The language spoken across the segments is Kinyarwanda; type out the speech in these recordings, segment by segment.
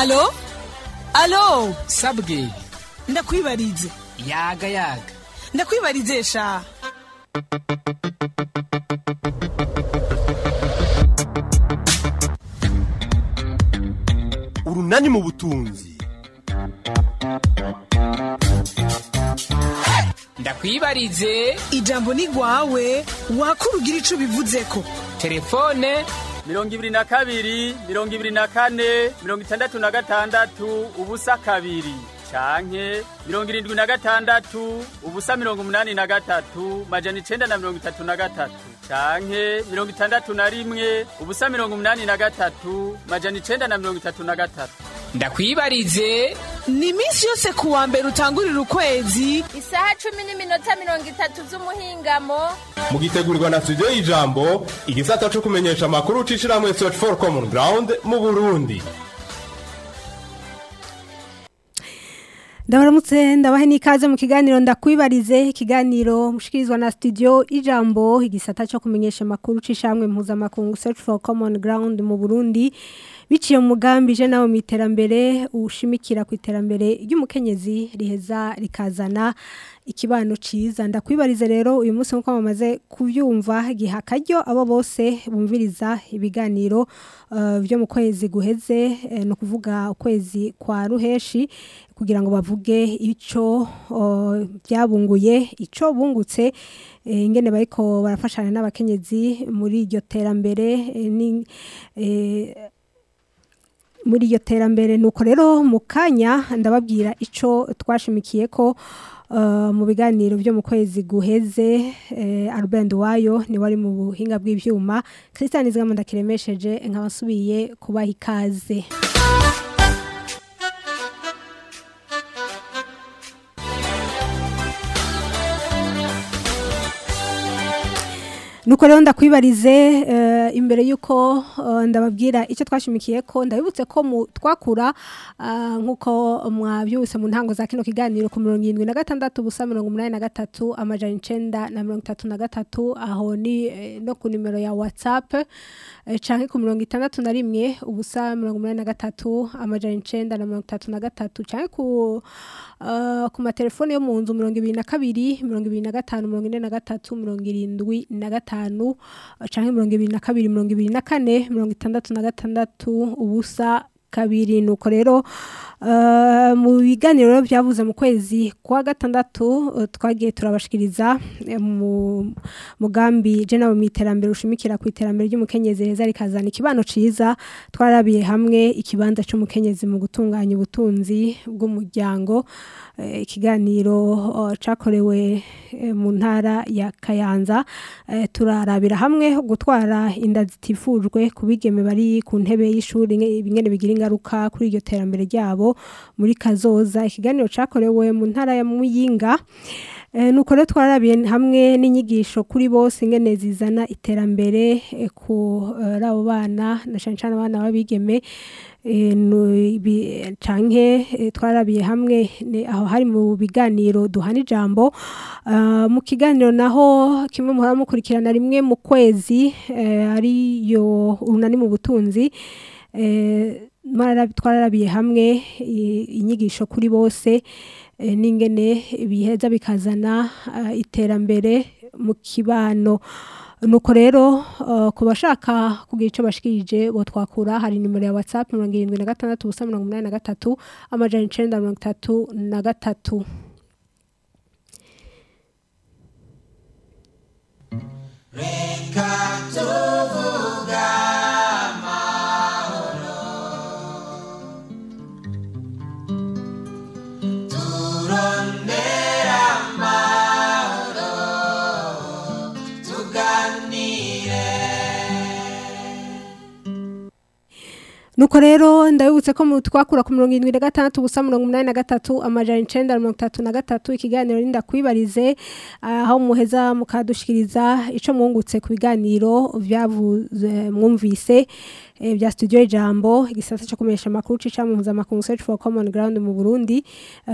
alo? Alo? Sabwe ndakwibarize yaga yaga. Ndakwibarize sha. Urunani mu butunzi. Ndakwibarize ijambo ni rwawe wakura ugira ico bivuzeko telefone mirongo ibiri na kabiri mirongo ibiri na kane mirongo itandatu na gatandatu ubusa kabiri. Canke mirongo irindwi na gatandatu ubusa mirongo umunani na gatatu majana icenda na mirongo itatu na gatatu. Canke mirongo itandatu na rimwe ubusa mirongo umunani na gatatu majana icenda na mirongo itatu na gatatu. Ndakwibarize. Ni iminsi yose ku wa mbere utangurira ukwezi. Isaha cumi n'iminota mirongo itatu z'umuhingamo. Mugitegurirwa na studio y'ijambo igisata co kumenyesha amakuru c'ishirahamwe search for common ground mu burundi. Ndabaramutse ndabahe n'ikaze mu kiganiro ndakwibarize ikiganiro mushikirizwa na studio ijambo igisata cyo kumenyesha amakuru c'ishamwe mpuzamakungu search for common ground mu burundi. Biciye mu mugambi je nawe mu iterambere ushimikira ku iterambere ry'umukenyezi riheza rikazana ikibano ciza. Ndakwibarize rero uyu munsi nk'uko bamaze kubyumva giha akaryo abo bose bumviriza ibiganiro uh, byo mu kwezi guheze eh, no kuvuga ukwezi kwa ruheshi kugira ngo bavuge ico uh, byabunguye ico bungutse eh, ingene bariko barafashanya n'abakenyezi muri iryo terambere eh, ni eh, muri iryo terambere nuko rero mu kanya ndababwira ico twashimikiye ko mu biganiro byo mu kwezi guheze Albert wayo ni wari mu buhinga bw'ibyuma Christian Izgama ndakiremesheje nkabasubiye kubaha ikaze. Nuko rero ndakwibarize imbere y'uko ndababwira icyo twashimikiye ko ndabibutse ko twakura nk'uko mwabyubutse mu ntango za kino kiganiro ku mirongo irindwi na gatandatu ubusa mirongo umunani na gatatu amajana icenda na mirongo itatu na gatatu aho ni no ku nimero ya watsapu canke ku mirongo itandatu na rimwe ubusa mirongo umunani na gatatu amajana icenda na mirongo itatu na gatatu canke ku ku matelefone yo mu nzu mirongo ibiri na kabiri mirongo ibiri na gatanu mirongo ine na gatatu mirongo irindwi na gatanu. Canke mirongo ibiri na kabiri mirongo ibiri na kane mirongo itandatu na gatandatu ubusa kabiri. Nuko rero mu biganiro byavuze mu kwezi kwa gatandatu twagiye turabashikiriza mu mugambi nawe mu iterambere ushimikira ku iterambere ry'umukenyezi heza rikazana ikibano ciza twarabiye hamwe ikibanza cy'umukenyezi mu gutunganya ubutunzi bw'umuryango. Ikiganiro cyakorewe mu ntara ya kayanza. Turarabira hamwe gutwara inda zitifujwe ku bigeme bari ku ntebe y'ishuri bimwe bigira ingaruka kuri iryo terambere ryabo muri kazoza. Ikiganiro cyakorewe mu ntara ya muyinga. Nuko rero twarabiye hamwe n'inyigisho kuri bose ingene zizana iterambere kuri abo bana na cyane cyane abana b'abigeme. Canke twarabiye hamwe aho hari mu biganiro duhana ijambo. Mu kiganiro naho kimwe muhora mukurikirana rimwe mu kwezi ariyo urunani mu butunzi twararabiye hamwe inyigisho kuri bose n'ingene biheza bikazana iterambere mu kibano. Nuko rero ku bashaka kugira icyo bashikirije bo twakura hari nimero ya watsapu mirongo irindwi na gatandatu ubusa mirongo umunani na gatatu amajana icenda mirongo itatu na gatatu. Reka tuvuga. Nuko rero ndabibutse ko twakura ku mirongo irindwi na gatandatu ubusa mirongo umunani na gatatu amajana icenda mirongo itatu na gatatu ikiganiro rinda kwibarize aho muheza mukadushikiriza ico mwungutse ku biganiro mwumvise bya studio ijambo igisata cyo kumenyesha amakuru c'icamwe mpuzamakungu search for common ground mu burundi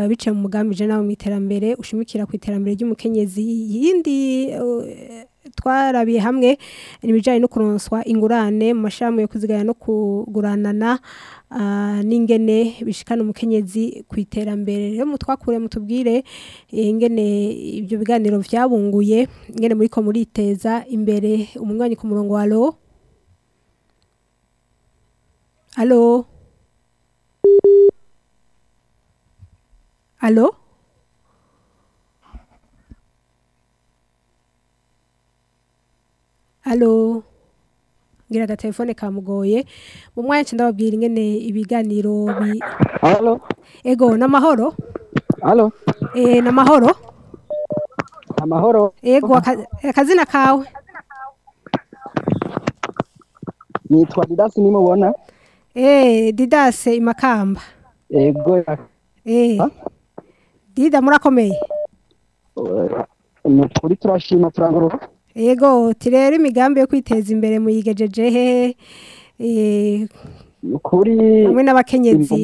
biciye mu mugambi je nawe mu iterambere ushimikira ku iterambere ry'umukenyezi yindi twarabiye hamwe ibijyanye no kuronswa ingurane mu mashami yo kuzigaya no kuguranana ah, n'ingene bishikana umukenyezi ku iterambere. Rero mutwakure mutubwire eh, ingene ibyo biganiro byabunguye ingene muri ko muriteza imbere umunywanyi ku murongo wa alo alo alo alo. Ngira agatelefone kamugoye. Mu mwanya nca ndababwira ingene ibiganiro bi Halo, ego n'amahoro? Halo, eh n'amahoro? Amahoro. ego aka- akazina kawe? Nitwa Didasi nimubona. eh didase imakamba Ego, eh. Dida murakomeye? Ni ukuri turashima turangurura. Ego tirero imigambi yo kwiteza imbere muyigejeje he eh Ni ukuri hamwe n'abakenyezi.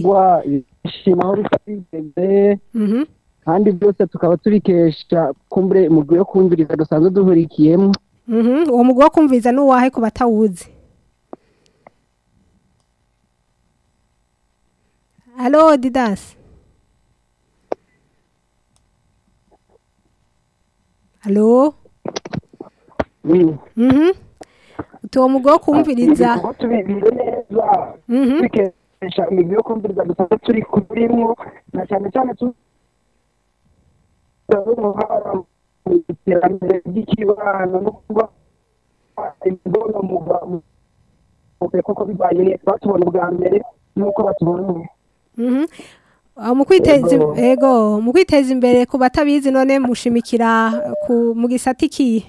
ishima aho bitageze mhm kandi byose tukaba tubikesha kumbure umugwi wo kumviriza dusanzwe duhurikiyemo. mhm uwo mugwi wo kumviza n'uwahe ku batawuzi? Halo Didas. Halo Mm. Mhm Uti uwo mugwi wo kumviriza. Ibikorwa tubibire neza. Mhm tubikesha imigwi yo kumviriza dusanzwe turi kurimwo na cyane cyane tu umuhara mu iterambere ry'ikibano no kuba imbono mu mu koko bibaye neza. Batubona ubwa mbere nuko Mhm Ah, mu kwiteza mu imbere ku batabizi none mushimikira mu gisata iki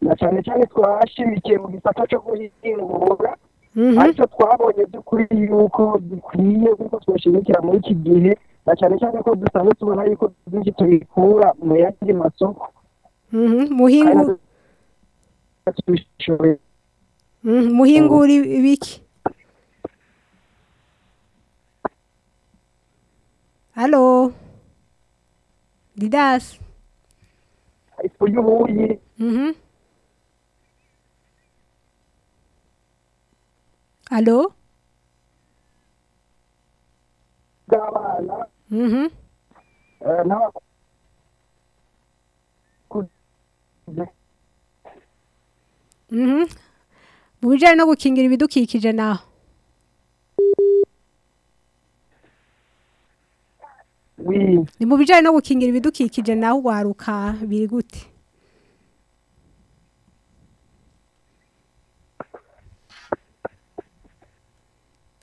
na cyane cyane twashimikiye mu gisata cyo guhingura Mhm. ariko twabonye by'ukuri yuko dukwiye kuko twashimikira muri iki gihe na cyane cyane ko dusanzwe tubona yuko byinshi tubikura mu yandi masoko. Mhm. Mhm, muhingura ibiki Halo? Didas? Ifu y'ubuyi. Bw'abana Mhm mu bijyanye no gukingira ibidukikije naho ni mu bijyanye no gukingira ibidukikije naho waruka biri gute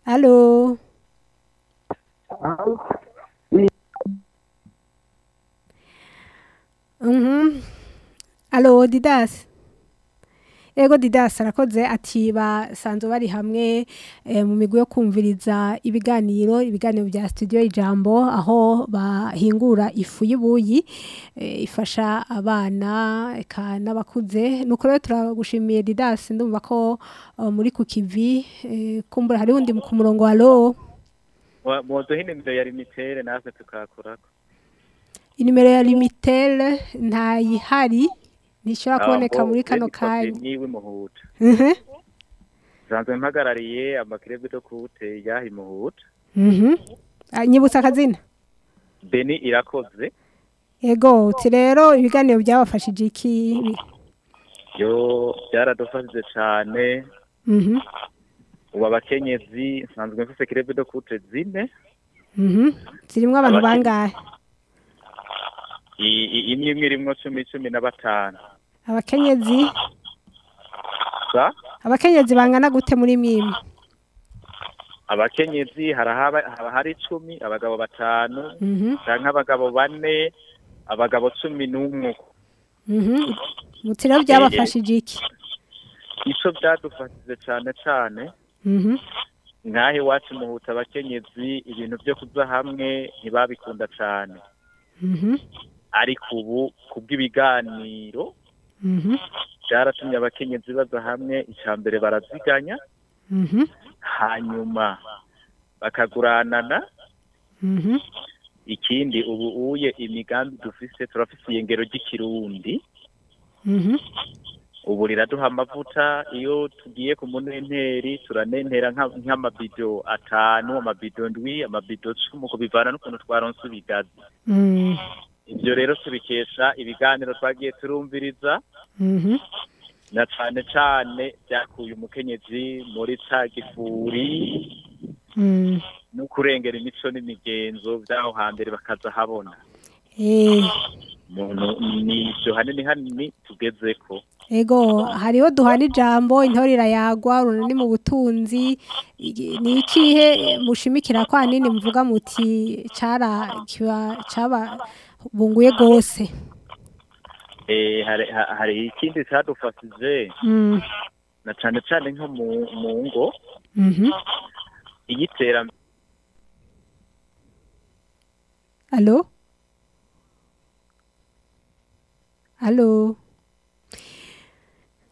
halo Mhm. Alo Didas. Ego Didas arakoze ati basanzwe bari hamwe eh, mu migwi yo kumviriza ibiganiro ibiganiro bya studio ijambo aho bahingura ifu y'ubuyi eh, ifasha abana n'abakuze. Nuko rero turagushimiye Didas ndumva ko uh, muri ku kivi eh, kumbura hari undi ku murongo wa lo muduhe inimero ya limitere natwe tukakurako inimero ya limitel ntayihari ntishobora kuboneka muri kano kanya. Niwe muhuta Mhm, nsanzwe mpagarariye amakirebe yo kuwute yaha imuhuta mhm. Ah, nyibutsa akazina beni irakoze. Ego uti rero ibiganiro byabafashije iki? Yo byaradufashije cyane Mhm, ubu abakenyezi nsanzwe mfise kirebe yo kuwute zine. Mhm. zirimo abantu bangahe? Imwe imwe irimwo cumi cumi na batanu. Abakenyezi? Abakenyezi bangana gute muri mimi abakenyezi harahaba haba hari icumi abagabo batanu Mhm, canke abagabo bane abagabo cumi n'umwe. Mhm. uti rero byabafashije iki? Ico vyadufashije cane cane. Mhm, nk'aho iwacu muhuta abakenyezi ibintu vyo kuza hamwe ntibabikunda mhm, ariko ubu kubw'ibiganiro mhm, byaratumye abakenyezi baza hamwe icya mbere baraziganya mhm, hanyuma bakaguranana mhm, ikindi ubu uye imigambi dufise turafise iyengero ry'ikirundi. Ubu riraduha amavuta iyo tugiye ku munenteri turanentera nka- nk'amabido atanu amabido ndwi amabido cumi uko bivana n'ukuntu twaronse ibigazi. Mm. Ibyo rero tubikesha ibiganiro twagiye turumviriza Mhm. na cane cane byakuye umukenyezi muri ca gifuri Mm. no kurengera imico n'imigenzo by'aho hambere bakaza habona Eh. muntu ni ibyo hanini hanini tugezeko Ego hariho duhana ijambo intore irayagwa runini mu butunzi ni ikihe mushimikira ko hanini mvuga muti caba bunguye gose Eh, hari ha- hari ikindi cadufashije mm. na cane cane nko mu ngo. Mhm iyiterambere. Allo? Allo?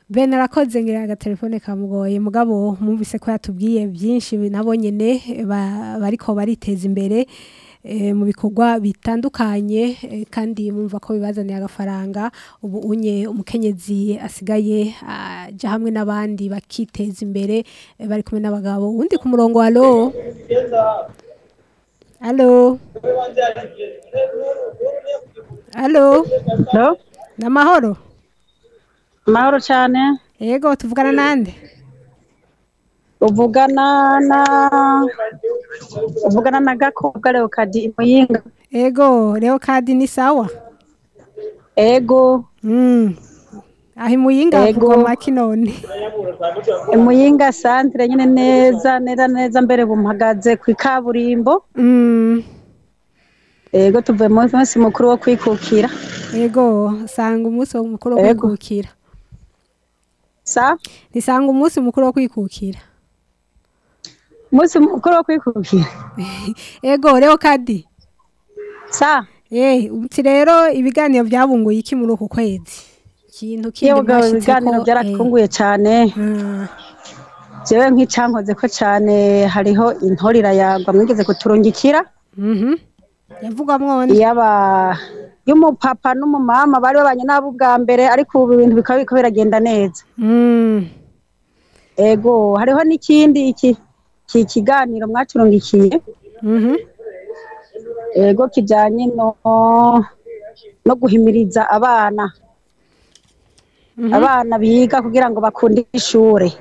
Ben arakoze ngira agatelefone kamugoye. Mugabo mwumvise ko yatubwiye byinshi nabo nyene ba- bariko bariteza imbere. Mu bikorwa bitandukanye eh, kandi mumva ko bibazaniye agafaranga. Ubu unye umukenyezi asigaye aja hamwe n'abandi bakiteza imbere eh, bari kumwe n'abagabo. Undi ku murongo alo alo alo Hello? namahoro Mahoro cyane. yego tuvugana nande? Uvugana na uvugana na Gakobwa Leokadi Muyinga. Ego, leo kadi ni sawa? Ego. Mm. Ahi muyinga Ego. avuga make none. Muyinga centre nyine neza neza neza mbere bumpagaze ku ikaburimbo. Mm. Ego tuvuye mu munsi mukuru wo kwikukira. Ego, sanga umunsi mukuru wo kwikukira. Sa? Nisanga umunsi mukuru wo kwikukira. Umunsi mukuru wo kwikukira. Ego, leo kadi. Sa? Eh, uti rero ibiganiro byabunguye iki muri uku kwezi? Ikintu kindi Yewe mwashitseko, ibiganiro eh, byaratunguye cyane. Jewe nk'icyankoze ko cyane hariho intorira yagwa mwigeze kuturungikira. Mhm. Yaba y'umupapa n'umumama bari babanye nabo ubwa mbere ariko ubu ibintu bikaba biragenda neza. Mm. Ego hariho n'ikindi iki iki kiganiro mwacurungikiye. Mhm. Ego kijanye no guhimiriza abana. Mhm. Abana biga kugira ngo bakunde ishure.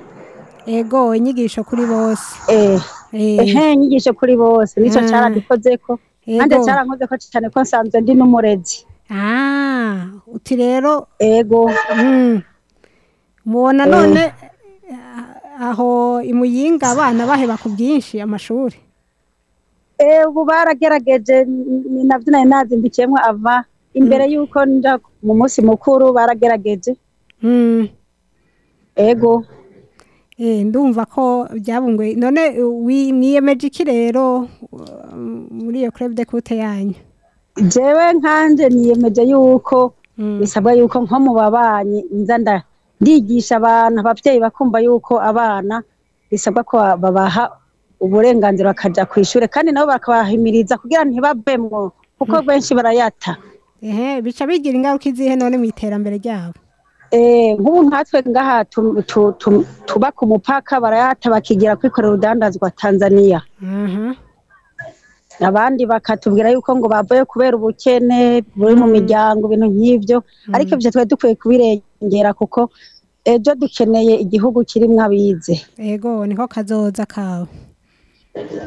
Ego, inyigisho kuri bose. Eh. Eh. Ehe inyigisho kuri bose nico Ah. caradukozeko. Nanje Ego. carankozeko cyane ko nsanzwe ndi n'umurezi. Ah, uti rero ego mm. mubona Eh. none aho imuyinga abana baheba ku bwinshi amashuri. Ubu baragerageje ni navyo nari nazindikiyemwo ava. Imbere y'uko nja mu munsi mukuru baragerageje. Mm. ego. Eh, ndumva ko byabunguye none wi- mwiyemeje iki rero muri iyo club de coute yanyu? Jewe nkanje niyemeje yuko bisabwa yuko nko mu babanyi nza ndigisha abantu abavyeyi bakumva yuko abana bisabwa ko babaha uburenganzira bakaja kw'ishure kandi nabo bakabahimiriza kugira ntibavemwo kuko benshi barayata. Ehe bica bigira ingaruka izihe none mu iterambere ryabo? Eh, nk'ubu nkatwe ngaha tu- tu- tu- tuba ku mupaka barayata bakigira kwikorera urudandazwa Tanzania. Abandi bakatubwira yuko ngo bavuye kubera ubukene buri mu miryango ibintu nk'ivyo. Ariko ivyo twari dukwiye kubirengera kuko ejo dukeneye igihugu kirimwo abize. Ego niko kazoza kawe.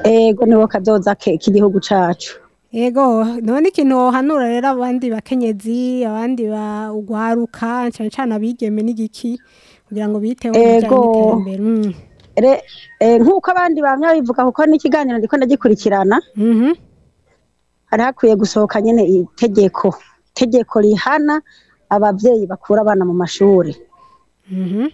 Ego nibo kazoza k'igihugu cacu. Ego, none ikintu wohanura rero abandi bakenyezi, abandi ba ugwaruka, cyane cyane abigeme n'igiki kugira ngo biteho ibijanye Eh, nk'uko abandi bamwe babivuga kuko n'ikiganiro ndiko ndagikurikirana hari hakwiye gusohoka nyene itegeko itegeko rihana abavyeyi bakura abana mu mashuri Mhm.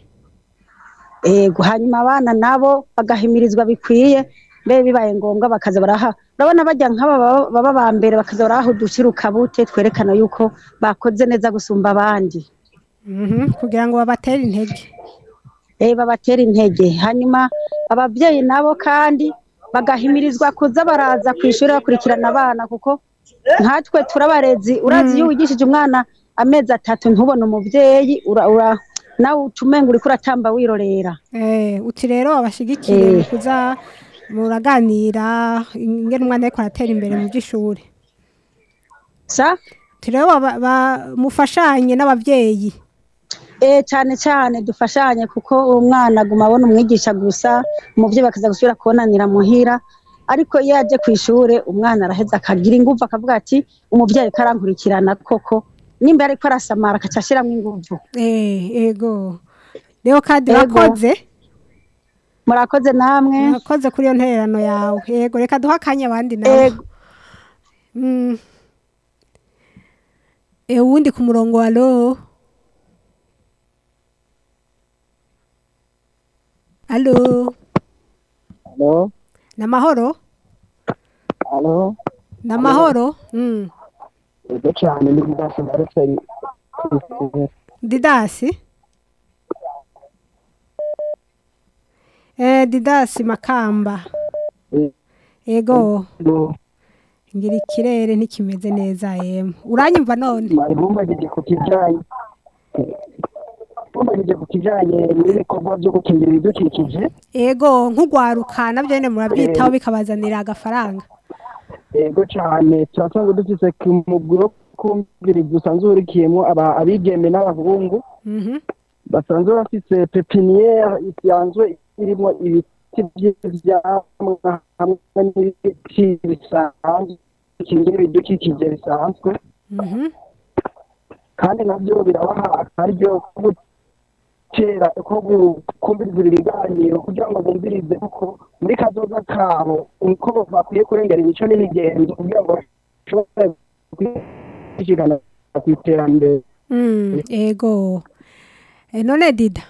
hanyuma abana nabo bagahimirizwa bikwiye mbe bibaye ngombwa bakaza baraha urabona bajya nk'aba baba- ba mbere bakaza baraha udushirukabute twerekana yuko bakoze neza gusumba abandi Mhm. Kugira ngo babatere intege. Babatera intege. Hanyuma abavyeyi nabo kandi bagahimirizwa kuza baraza ku ishuri bakurikirana abana kuko nkatwe turabarezi. Urazi iyo wigishije umwana amezi atatu ntubone ura nawe uca umenga uriko uratamba wirorera. Eh, uti rero abashigikiye Eh. kuza muraganira ingene umwana ariko aratera imbere mu by'ishuri. Sa? Uti rero cyane cyane dufashanye kuko umwana aguma abona umwigisha gusa umuvyeyi bakaza gusubira kubonanira muhira. Ariko iyo yaje ku ishure umwana araheza akagira inguvu akavuga ati umuvyeyi ariko arankurikirana koko. Nimba ariko arasamara akaca ashiramwo inguvu. Eh ego. Rero kandi urakoze murakoze? Namwe. Urakoze kuri iyo ntererano yawe. Yego reka duhe akanya abandi Ego. Mm. Eh, uwundi ku murongo wa alo alo Halo, ni amahoro halo, ni amahoro Mm. ego cyane ndi kudasa ndaretse didasi. Eh didasi makamba. Ego. Ngira ikirere ntikimeze neza yemwe uranyumva none? Mwari bumbagije ku bumbagije ku kijyanye n'ibikorwa byo gukingira ibidukikije ego nk'ugwaruka na byo nyine murabyitaho bikabazanira agafaranga ego cyane turasanzwe dufise ku mugwi wo kumviriza usanzwe urikiyemo abigeme n'abahungu Mhm. basanzwe bafise pepiniere isanzwe irimo ibiti by'ivyamwa hamwe n'ibiti bisanzwe bikingira ibidukikije bisanzwe Mhm. kandi na byo birabaha akaryo ko gutera ko kumviriza ibiganiro kugira ngo bumvirize kuko muri kazoza kabo uko bakwiye kurengera imico n'imigenzo kugira ngo bashobore kwishigana ku iterambere. Mm, ego. E, none dida?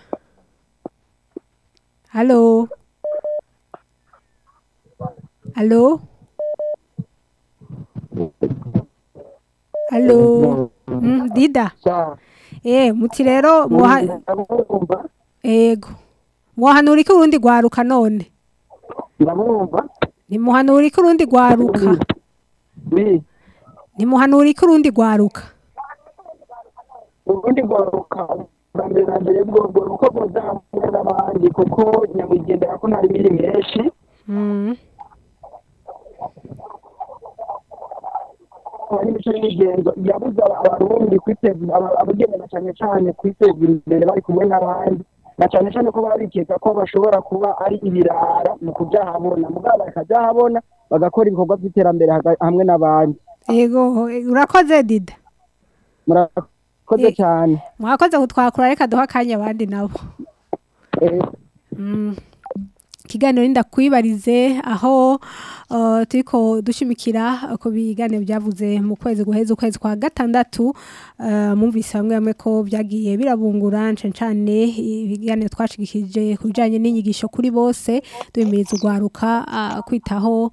Halo? Halo? Halo? Mm, dida eh muti rero muha ego muhanura iki urundi gwaruka none ndabumva nimuhanura iki urundi gwaruka nimuhanura iki urundi gwaruka urundi rwaruka mbere na mbere bwo bwo uko bwozahamwe n'abandi kuko nyamwigendera ko ntari biri menshi Mm. hari imico n'imigenzo yabuze abarundi kwiteza aba- abagendana cyane cyane kwiteza imbere bari kumwe n'abandi. Na cyane cyane ko baba bikeka ko bashobora kuba ari ibirara mu kubyahabona mugabo bakajyahabona bagakora ibikorwa by'iterambere hamwe n'abandi. Ego e, urakoze dida. Murakoze Eh. cyane. mwakoze kutwakura reka duha akanya abandi nabo. Mm. Ikiganiro ndakwibarize aho uh, turiko dushimikira ku biganiro byavuze mu kwezi guheza ukwezi kwa gatandatu. Uh, mumvise bamwe bamwe ko byagiye birabungura nce cane ibiganiro twashigikije ku bijanye n'inyigisho kuri bose. Duhimiriza urwaruka uh, kwitaho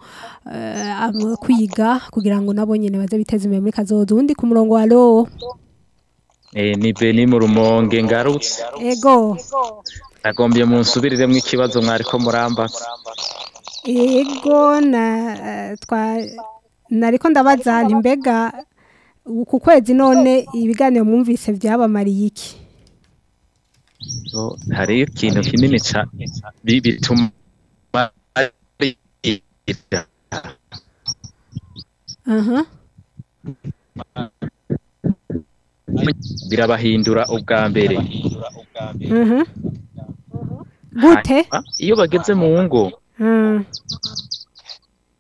uh, kwiga kugira ngo nabo nyene baze biteze imbere muri kazoza. Uwundi ku murongo wa lo Eh, ni Beni mu rumonge ngarutse. Ego. Nagombye munsubiriremo ikibazo mwariko murambaza Ego na eh, twa nariko ndabaza mbega ku kwezi none ibiganiro mwumvise byabamariye iki? So, hariyo ikintu kinini bi- bituma aha. Birabahindura ubwa mbere. Gute iyo bageze mu ngo. Mm,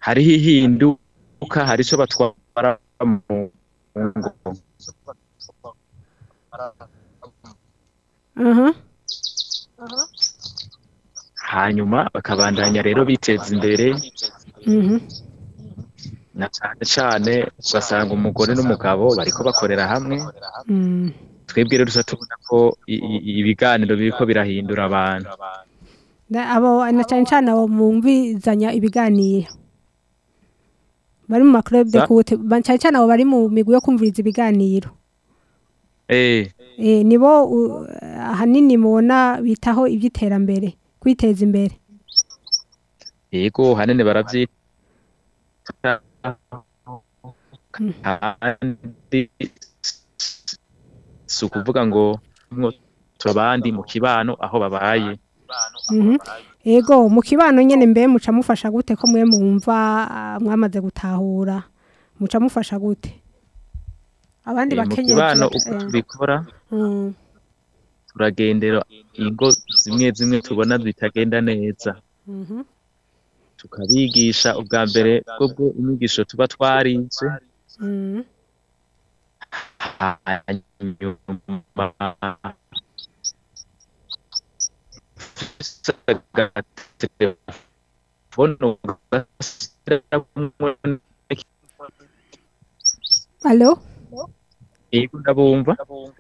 hariho ihinduka hari ico batwara mu ngo. Aha hanyuma bakabandanya rero biteza imbere. Mhm na cane cane ugasanga umugore n'umugabo bariko bakorera hamwe. Mm, twebwe rero tubona ko ibiganiro biriko birahindura abantu. Abo na cyane cyane abo mwumvizanya ibiganiro. Bari mu makurebe de kute cyane cyane abo bari mu migwi yo kumviriza ibiganiro. Eh. Eh nibo ahanini mubona bitaho iby'iterambere kwiteza imbere. Yego hanini baravyita kandi si ukuvuga ngo turabandi mu kibano aho babaye. Mhm. Ego mu kibano nyene mbe muca mufasha gute ko mwe mwumva ah, mwamaze gutahura? Muca mufasha gute? Abandi Eh, mu kibano uko eh, tubikora mm, turagendera ingo zimwe zimwe tubona zitagenda neza. Mhm, tukabigisha ubwa mbere bwo inyigisho tuba twarize mm, hanyuma Ego yego ndabumva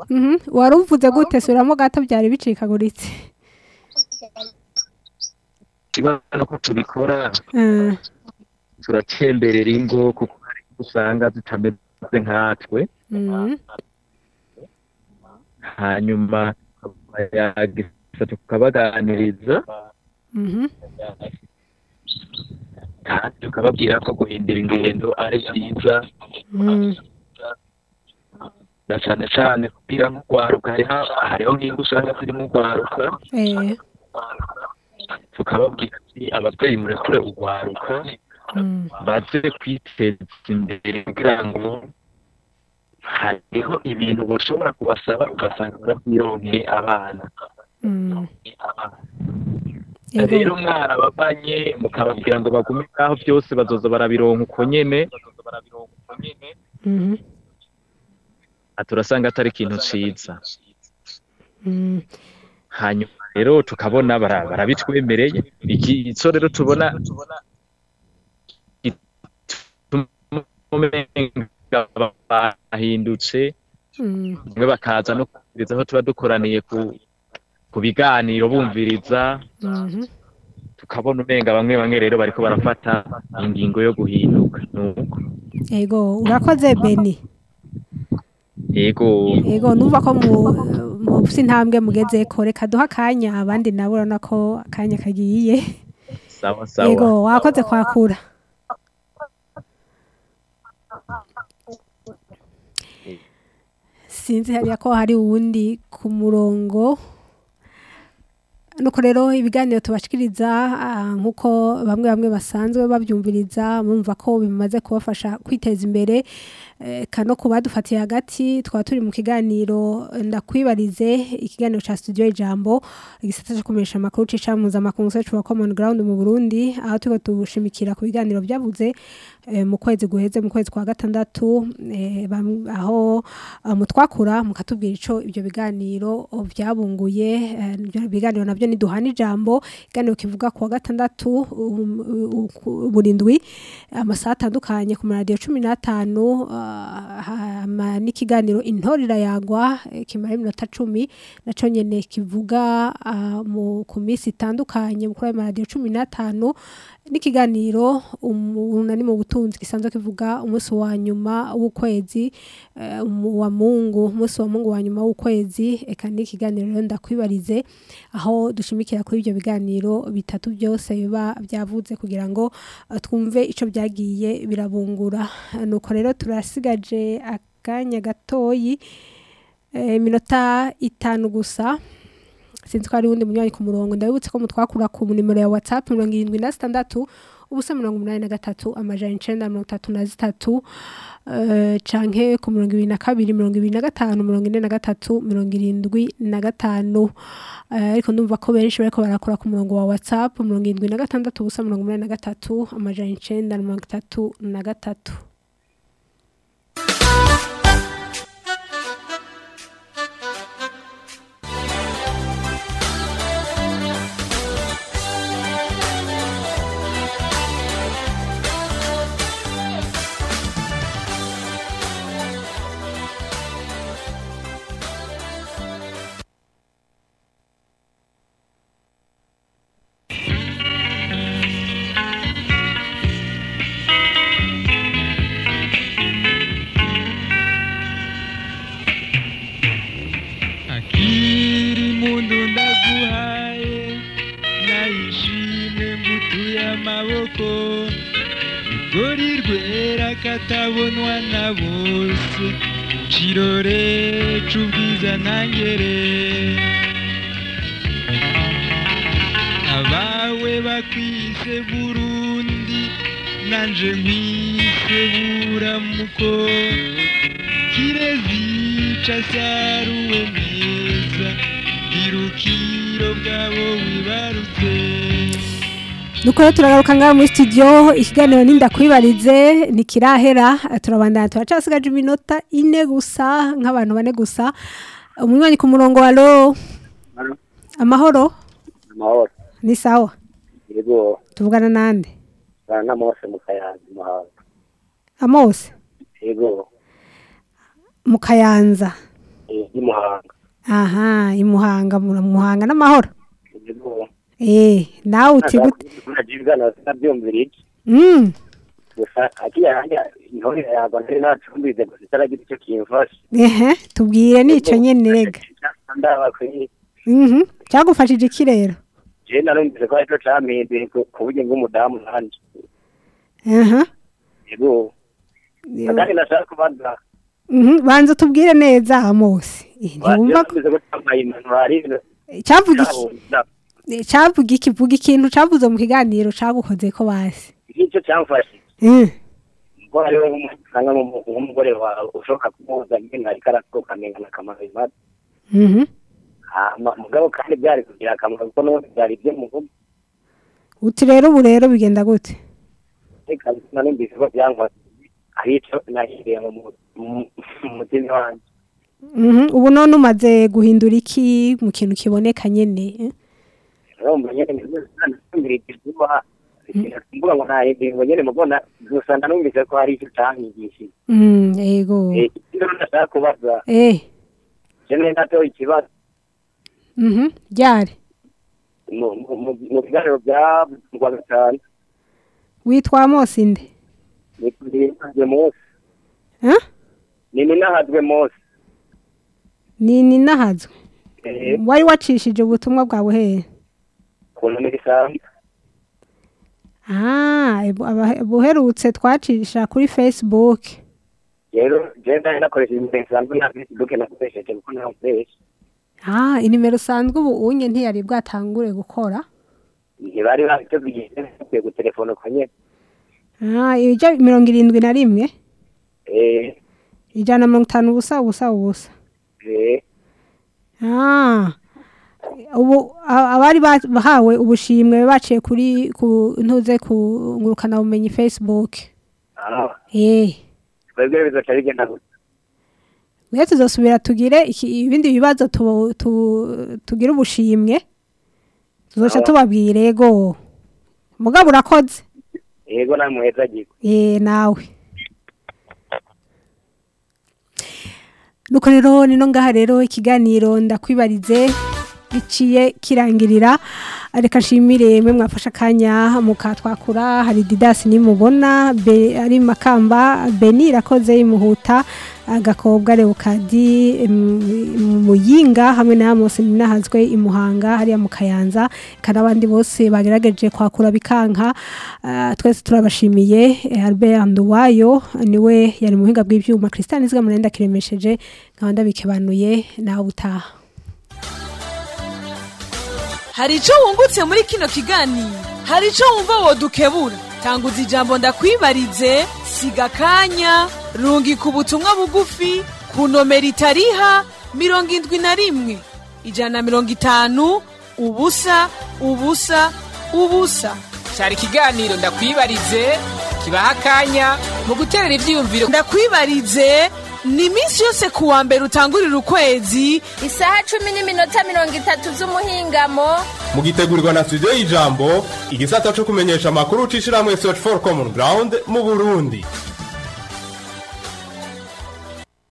Mhm. Wari uvuze gute? Suramo gato byari bicikaguritse. Kibano ko tubikora Eh, turatemberera ingo kuko hari ingo usanga zitameze nkatwe. Mhm, hanyuma tukabayagisa tukabaganiriza. Mhm, kandi tukababwira ko guhindura ingendo ari byiza. Mm, na cyane cyane kugira ngo urwaruka hariho nk'ingo usanga zirimo urwaruka eh, tukababwira ati ababyeyi murekure urwaruka mm, baze kwiteza imbere kugira ngo hariho ibintu bashobora kubasaba ugasanga barabyironkeye abana. Mm. rero mwarababanye mukababwira ngo bagume ngaho byose bazoza barabironka uko nyene. Mhm, aha turasanga atari ikintu ciza. Mm. hanyuma rero tukabona bara- barabitwemereye. Ikiso rero tubona bahindutse. Mm, bamwe bakaza no kumviriza aho tuba dukoraniye ku ku biganiro bumviriza mhm. tukabona umenga bamwe bamwe rero bariko barafata ingingo yo guhinduka. Nuko Ego urakoze Beni yego Ego numva ko mu intambwe mugeze ko reka duha akanya abandi nabo urabona ko akanya kagiye. Sawa sawa. Ego wakoze kwakura. Sinzi hariya ko hari uwundi ku murongo. Nuko rero ibiganiro tubashikiriza ah, nk'uko bamwe bamwe basanzwe babyumviriza mumva ko bimaze kubafasha kwiteza imbere kano ku badufatiye hagati twaba turi mu kiganiro ndakwibarize ikiganiro ca studio ijambo igisata cyo kumenyesha amakuru cica mpuzamakungu search for common ground mu burundi aho turiko tushimikira ku biganiro byavuze eh, mu kwezi guheze mu kwezi kwa gatandatu eh, aho ah, mutwakura mukatubwira ico ibyo biganiro byabunguye eh, biganiro na byo niduhana ijambo ikiganiro kivuga ku wa gatandatu um, burindwi amasaha atandukanye ku maradiyo cumi n'atanu n'ikiganiro intorira yagwa eh, kimara iminota cumi naco nyene kivuga ah, ku minsi itandukanye kuri ayo maradiyo cumi n'atanu n'ikiganiro umunani mu butunzi gisanzwe kivuga umunsi wa nyuma w'ukwezi eh, wa mungu umunsi wa mungu wa nyuma w'ukwezi eka n'ikiganiro rero ndakwibarize aho dushimikira kuri ibyo biganiro bitatu byose biba byavuze kugira ngo eh, twumve ico byagiye birabungura. Nuko rero turasigaje akanya gatoyi eh, iminota itanu gusa. Sinzi ko hari uwundi munywanyi ku murongo. Ndabibutse ko mutwakura ku nimero ya whatsapp mirongo irindwi na zitandatu ubusa mirongo umunani na gatatu amajana icenda mirongo itatu na zitatu eh, canke ku mirongo ibiri na kabiri mirongo ibiri na gatanu mirongo ine na gatatu mirongo irindwi na gatanu. Eh, ariko ndumva ko benshi bariko barakora ku murongo wa whatsapp mirongo irindwi na gatandatu ubusa mirongo umunani na gatatu amajana icenda mirongo itatu na gatatu. Rugori rwera katabonwa na bose kirore c'ubwiza ntangere abawe bakwise burundi nanje nkwise buramuko. Kirezi casaruwe neza irukiro bwabo wibarutse. Nuko rero turagaruka ngaho muri studio ikiganiro ninda kwibarize ntikirahera turabandana turacasigaje iminota ine gusa nk'abantu bane gusa. Umunywanyi ku murongo wa ro amahoro? Amahoro. Ni sawa? Yego. Tuvugana nande bana mose mu kayanza muhanga. Amose? Yego. Mu kayanza? Eh, i muhanga. Aha imuhanga mu muhanga n'amahoro. Yego. Nawe uti gute unajibwana sinabyumvira iki gusa akiya hanya intore yagwa ntari nacumbize gusa itaragira icyo kimfasha ehe tubwire nico nyene rega cyagufashije iki rero je narumvise ko ari cyo campinduye ku buryo bw'umudamu nanje yego kandi nashaka kubaza banza tubwire neza amose Eh, ntiwumva ko cambaye impanuro hari ibintu cyavuga iki cyavuga iki? Vuga ikintu cyavuze mu kiganiro cyagukoze ko basi. Icyo cyamfashe. Mm. ko hariho nk'umugore wawe ushobora kumuhuza nyine ariko arasohoka amenya akamaro bimaze Mhm. mugabo kandi byari kugira akamaro kuko n'ubundi byari ibyo mu rugo. Uti rero ubu rero bigenda gute? Reka narumvise ko byankoze hari icyo nahiriye mu mu- mu- mu mutima wanjye. Mhm, ubu none umaze guhindura iki mu kintu kiboneka nyene eh? Urumva nyine ntumvira igizuba mvuga ngo nta ingingo nyine mubona gusa nanumvise ko hari icyo cyanyigishije Mm, yego icyo ndashaka kubaza je nari natoye ikibazo ryari mu- biganiro bya rwa gatanu witwa Amos inde ninahazwe mose ni ninahazwe mose ni ni nahazwe Eh, wari wacishije ubutumwa bwawe hehe ku ntumira isanzwe ah ebu- aba- buherutse twacisha kuri Facebook. Rero je ndari nakoresheje imbere isanzwe na facebook nakoresheje kuko nakoresha. Ah inimero usanzwe ubu unye ntiyari bwatangure gukora. Ntibari babiteguye bakwiye gutelefona uko nyene. Ah ijya mirongo irindwi na rimwe? Eh. Ijana na mirongo itanu ubusa ubusa ubusa. Eh. Ah, ubu a- abari ba- bahawe ubushimwe baciye kuri ku ntuze ku ngurukana bumenyi Facebook eh. Twebwe bigenda gute Mwe tuzosubira tugire ibindi bibazo tu, tu, tugire ubushimwe? Tuzoca tubabwire yego mugabo urakoze. Yego namuhezagirwa eh nawe. Nuko rero nino ngaha rero ikiganiro ndakwibarize. Giciye kirangirira. Reka nshimire mwe mwafashe akanya mukatwakura hari didasi nimubona ari makamba beni irakoze imuhuta agakobwa rewukadi muyinga hamwe na Amos ninahazwe imuhanga hariya mu kayanza kandi abandi bose bagerageje kwakura bikanka. Ah, twese turabashimiye Eh, Albert Nduwayo ni we yari muhinga bw'ivyuma Christian Izga munenda kiremesheje nkaba ndabikebanuye nawe utaha hari icyo wungutse muri kino kiganiro hari icyo wumva wodukebura? Tanguza ijambo ndakwibarize siga akanya. Rungika ubutumwa bugufi ku nomero itariha mirongo indwi na rimwe. Ijana na mirongo itanu ubusa ubusa ubusa. Cyari ikiganiro ndakwibarize kibaha akanya mu guterera ibyiyumviro ndakwibarize ni iminsi yose ku wa mbere utangurira ukwezi. Isaha cumi n'iminota mirongo itatu z'umuhingamo. Mugitegurirwa na studio y'ijambo igisata cyo kumenyesha amakuru c'ishirahamwe search for common ground mu burundi.